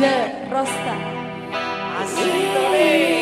De Rosta. Así